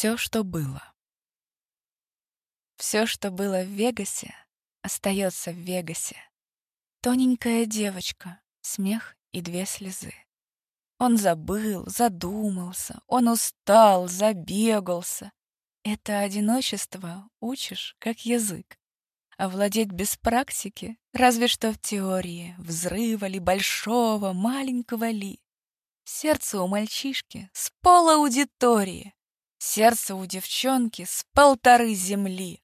Все, что было. Все, что было в Вегасе, остается в Вегасе. Тоненькая девочка, смех и две слезы. Он забыл, задумался, он устал, забегался. Это одиночество учишь, как язык. А владеть без практики, разве что в теории, взрыва ли, большого, маленького ли. Сердце у мальчишки с пола аудитории, сердце у девчонки с полторы земли.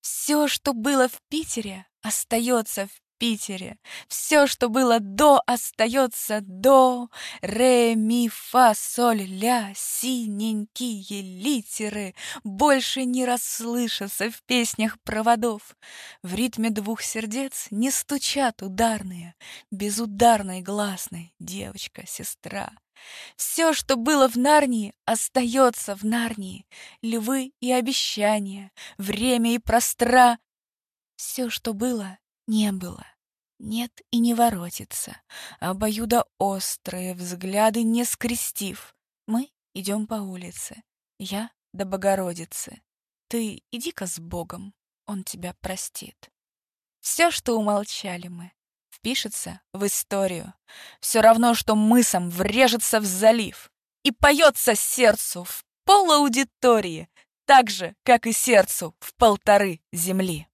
Все, что было в Питере, остается в Питере. Все, что было до, остается до. Ре, ми, фа, соль, ля, синенькие литеры больше не расслышатся в песнях проводов. В ритме двух сердец не стучат ударные, безударной гласной девочка-сестра. Все, что было в Нарнии, остается в Нарнии. Львы и обещания, время и простра. Все, что было, не было. Нет и не воротится. Обоюдо острые взгляды не скрестив. Мы идем по улице. Я до Богородицы. Ты иди-ка с Богом, он тебя простит. Все, что умолчали мы, впишется в историю. Все равно, что мысом врежется в залив и поется сердцу в пол аудитории, так же, как и сердцу в полторы земли.